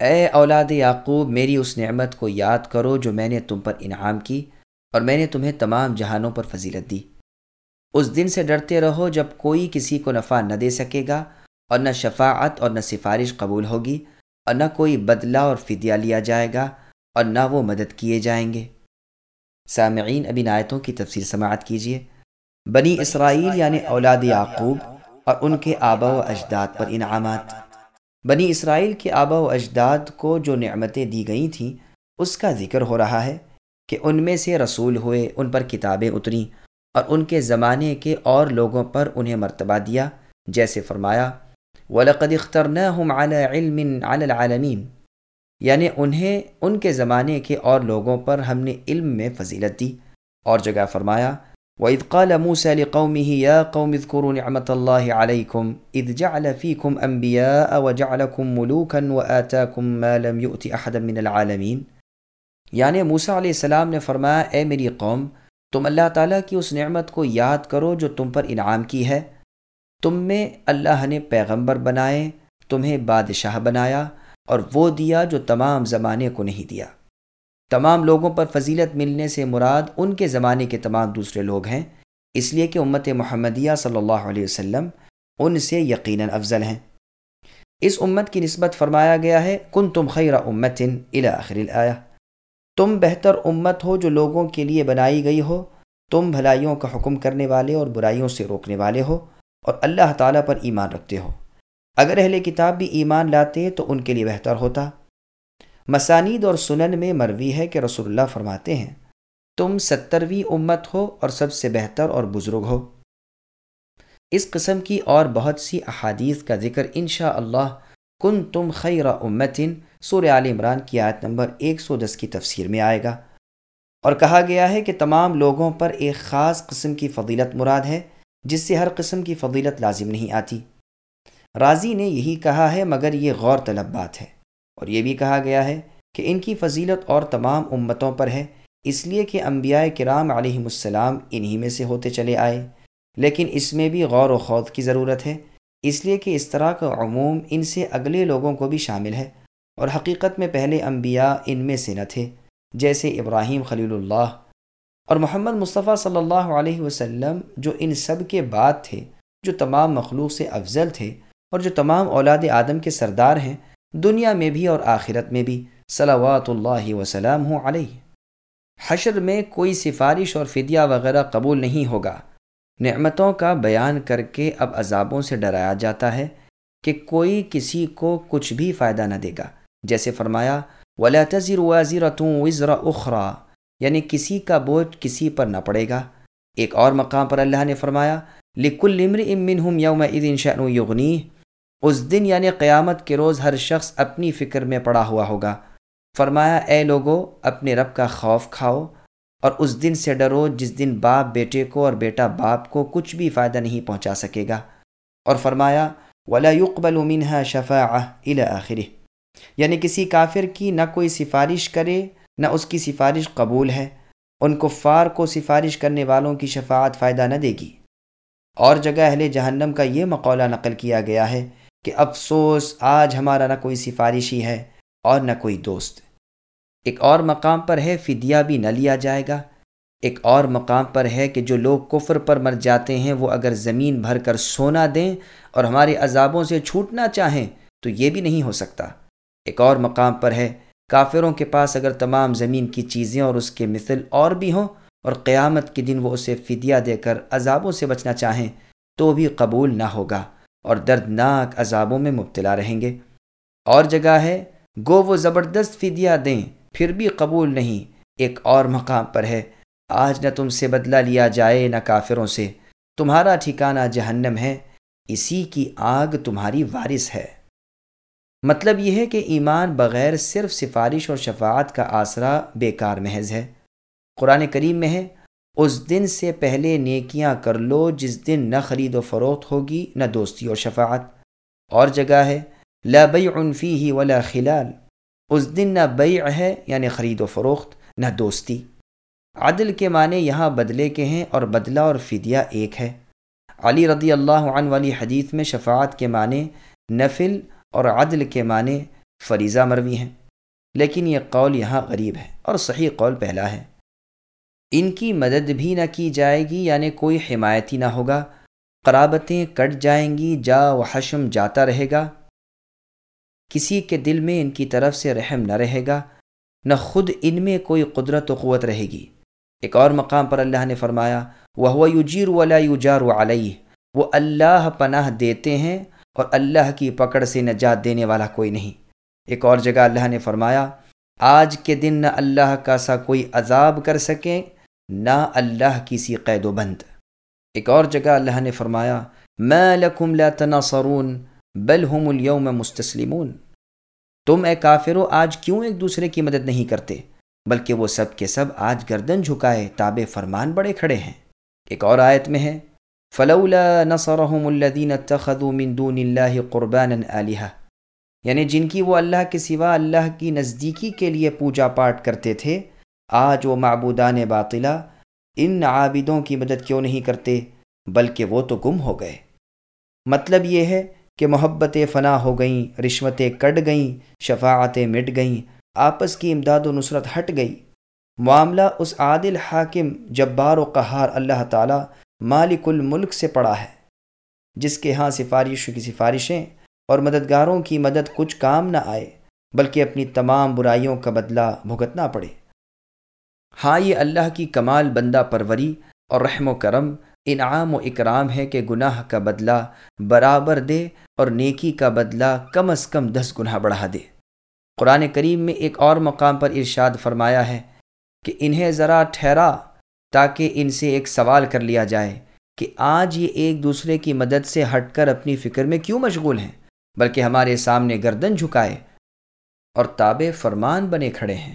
اے اولاد یعقوب میری اس نعمت کو یاد کرو جو میں نے تم پر انعام کی اور میں نے تمہیں تمام جہانوں پر فضیلت دی۔ اس دن سے ڈرتے رہو جب کوئی کسی کو نفع نہ دے سکے گا اور نہ شفاعت اور نہ سفارش قبول ہوگی اور نہ کوئی بدلہ اور فدیہ لیا جائے گا اور نہ وہ مدد کیے جائیں گے۔ سامعین ابھی نایتوں کی تفصیل سماعت کیجیے۔ بنی اسرائیل یعنی اولاد یعقوب اور ان کے آبا و اجداد پر انعامات۔ بنی اسرائیل کے آبا و اجداد کو جو نعمتیں دی گئی تھیں، اس کا ذکر ہو رہا ہے کہ ان میں سے رسول ہوئے، ان پر کتابیں اتریں اور ان کے زمانے کے اور لوگوں پر انہیں مرتبہ دیا، جیسے فرمایا، وَلَقَدْ اخْتَرْنَاهُمْ عَلَى عِلْمٍ عَلَى الْعَالَمِينَ۔ یعنی انہیں، ان کے زمانے کے اور لوگوں پر ہم نے علم میں فضیلت دی۔ اور جگہ فرمایا وَإِذْ قَالَ مُوسَى لِقَوْمِهِ يَا قَوْمِ اذْكُرُوا نِعْمَةَ اللَّهِ عَلَيْكُمْ إِذْ جَعَلَ فِيكُمْ أَنْبِيَاءَ وَجَعَلَكُمْ مُلُوكًا وَآتَاكُمْ مَا لَمْ يُؤْتِ أَحَدًا مِنَ الْعَالَمِينَ۔ یعنی موسیٰ علیہ السلام نے فرمایا، اے میری قوم، تم اللہ تعالیٰ کی اس نعمت کو یاد کرو جو تم پر انعام کی ہے۔ تم میں اللہ نے پیغمبر بنائے، تمہیں بادشاہ بنایا اور وہ دیا جو تمام زمانے کو نہیں دیا۔ تمام لوگوں پر فضیلت ملنے سے مراد ان کے زمانے کے تمام دوسرے لوگ ہیں۔ اس لیے کہ امت محمدیہ صلی اللہ علیہ وسلم ان سے یقیناً افضل ہیں۔ اس امت کی نسبت فرمایا گیا ہے کن تم خیر امتن آخر الآیہ تم بہتر امت ہو جو لوگوں کے لیے بنائی گئی ہو۔ تم بھلائیوں کا حکم کرنے والے اور برائیوں سے روکنے والے ہو اور اللہ تعالیٰ پر ایمان رکھتے ہو۔ اگر اہل کتاب بھی ایمان لاتے تو ان کے لیے بہتر ہوتا۔ مسانید اور سنن میں مروی ہے کہ رسول اللہ فرماتے ہیں، تم سترویں امت ہو اور سب سے بہتر اور بزرگ ہو۔ اس قسم کی اور بہت سی احادیث کا ذکر انشاء اللہ کن تم خیر امتن سور عال عمران کی آیت نمبر 110 کی تفسیر میں آئے گا۔ اور کہا گیا ہے کہ تمام لوگوں پر ایک خاص قسم کی فضیلت مراد ہے، جس سے ہر قسم کی فضیلت لازم نہیں آتی۔ راضی نے یہی کہا ہے، مگر یہ غور طلب بات ہے۔ اور یہ بھی کہا گیا ہے کہ ان کی فضیلت اور تمام امتوں پر ہے، اس لیے کہ انبیاء کرام علیہم السلام انہی میں سے ہوتے چلے آئے۔ لیکن اس میں بھی غور و خوض کی ضرورت ہے، اس لیے کہ اس طرح کا عموم ان سے اگلے لوگوں کو بھی شامل ہے۔ اور حقیقت میں پہلے انبیاء ان میں سے نہ تھے، جیسے ابراہیم خلیل اللہ۔ اور محمد مصطفیٰ صلی اللہ علیہ وسلم جو ان سب کے بعد تھے، جو تمام مخلوق سے افضل تھے اور جو تمام اولاد آدم کے سردار ہیں دنیا میں بھی اور آخرت میں بھی صلوات اللہ وسلم ہوں علیہ۔ حشر میں کوئی سفارش اور فدیہ وغیرہ قبول نہیں ہوگا۔ نعمتوں کا بیان کر کے اب عذابوں سے ڈرایا جاتا ہے کہ کوئی کسی کو کچھ بھی فائدہ نہ دے گا۔ جیسے فرمایا، ولا تذر وازرتوں وزر اخرا یعنی کسی کا بوجھ کسی پر نہ پڑے گا۔ ایک اور مقام پر اللہ نے فرمایا لکل امر امن ہم یوم عید شاء یغنی اس دن یعنی قیامت کے روز ہر شخص اپنی فکر میں پڑا ہوا ہوگا۔ فرمایا، اے لوگو، اپنے رب کا خوف کھاؤ اور اس دن سے ڈرو جس دن باپ بیٹے کو اور بیٹا باپ کو کچھ بھی فائدہ نہیں پہنچا سکے گا۔ اور فرمایا، ولا يقبل منها شفاعہ الى آخر یعنی کسی کافر کی نہ کوئی سفارش کرے، نہ اس کی سفارش قبول ہے۔ ان کفار کو سفارش کرنے والوں کی شفاعت فائدہ نہ دے گی۔ اور جگہ اہل جہنم کا یہ مقولہ نقل کیا گیا ہے کہ افسوس، آج ہمارا نہ کوئی سفارشی ہے اور نہ کوئی دوست۔ ایک اور مقام پر ہے، فدیہ بھی نہ لیا جائے گا۔ ایک اور مقام پر ہے کہ جو لوگ کفر پر مر جاتے ہیں، وہ اگر زمین بھر کر سونا دیں اور ہمارے عذابوں سے چھوٹنا چاہیں، تو یہ بھی نہیں ہو سکتا۔ ایک اور مقام پر ہے، کافروں کے پاس اگر تمام زمین کی چیزیں اور اس کے مثل اور بھی ہوں اور قیامت کے دن وہ اسے فدیہ دے کر عذابوں سے بچنا چاہیں، تو بھی قبول نہ ہوگا۔ اور دردناک عذابوں میں مبتلا رہیں گے۔ اور جگہ ہے، گو وہ زبردست فدیہ دیں، پھر بھی قبول نہیں، ایک اور مقام پر ہے۔ آج نہ تم سے بدلہ لیا جائے، نہ کافروں سے۔ تمہارا ٹھکانہ جہنم ہے، اسی کی آگ تمہاری وارث ہے۔ مطلب یہ ہے کہ ایمان بغیر صرف سفارش اور شفاعت کا آسرا بیکار محض ہے۔ قرآن کریم میں ہے اس دن سے پہلے نیکیاں کر لو جس دن نہ خرید و فروخت ہوگی، نہ دوستی اور شفاعت۔ اور جگہ ہے، لا بیع عنفی ہی ولا خلال۔ اس دن نہ بیع ہے یعنی خرید و فروخت، نہ دوستی۔ عدل کے معنی یہاں بدلے کے ہیں اور بدلہ اور فدیہ ایک ہے۔ علی رضی اللہ عنہ والی حدیث میں شفاعت کے معنی نفل اور عدل کے معنی فریضہ مروی ہیں۔ لیکن یہ قول یہاں غریب ہے اور صحیح قول پہلا ہے۔ ان کی مدد بھی نہ کی جائے گی یعنی کوئی حمایتی نہ ہوگا۔ قرابتیں کٹ جائیں گی، جا و حشم جاتا رہے گا۔ کسی کے دل میں ان کی طرف سے رحم نہ رہے گا، نہ خود ان میں کوئی قدرت و قوت رہے گی۔ ایک اور مقام پر اللہ نے فرمایا وہ یوجیر ولا یوجار علیہ۔ وہ اللہ پناہ دیتے ہیں اور اللہ کی پکڑ سے نجات دینے والا کوئی نہیں۔ ایک اور جگہ اللہ نے فرمایا، آج کے دن نہ اللہ کا سا کوئی عذاب کر سکیں نہ اللہ کی سی قید و بند۔ ایک اور جگہ اللہ نے فرمایا میں لکم لا تناصرون، بل ہم اليوم مستسلمون۔ تم اے کافرو آج کیوں ایک دوسرے کی مدد نہیں کرتے؟ بلکہ وہ سب کے سب آج گردن جھکائے تاب فرمان بڑے کھڑے ہیں۔ ایک اور آیت میں ہے، فلولا نصرهم الذين اتخذوا من دون الله قربانا الهه یعنی جن کی وہ اللہ کے سوا اللہ کی نزدیکی کے لیے پوجا پاٹ کرتے تھے آج وہ معبودان باطلا ان عابدوں کی مدد کیوں نہیں کرتے، بلکہ وہ تو گم ہو گئے۔ مطلب یہ ہے کہ محبتیں فنا ہو گئیں، رشوتیں کٹ گئیں، شفاعتیں مٹ گئیں، آپس کی امداد و نصرت ہٹ گئی۔ معاملہ اس عادل حاکم جبار و قہار اللہ تعالی مالک الملک سے پڑا ہے، جس کے ہاں سفارش کی سفارشیں اور مددگاروں کی مدد کچھ کام نہ آئے، بلکہ اپنی تمام برائیوں کا بدلہ بھگتنا پڑے۔ ہاں یہ اللہ کی کمال بندہ پروری اور رحم و کرم، انعام و اکرام ہے کہ گناہ کا بدلہ برابر دے اور نیکی کا بدلہ کم از کم دس گناہ بڑھا دے۔ قرآن کریم میں ایک اور مقام پر ارشاد فرمایا ہے کہ انہیں ذرا ٹھہرا تاکہ ان سے ایک سوال کر لیا جائے کہ آج یہ ایک دوسرے کی مدد سے ہٹ کر اپنی فکر میں کیوں مشغول ہیں، بلکہ ہمارے سامنے گردن جھکائے اور تاب فرمان بنے کھڑے ہیں۔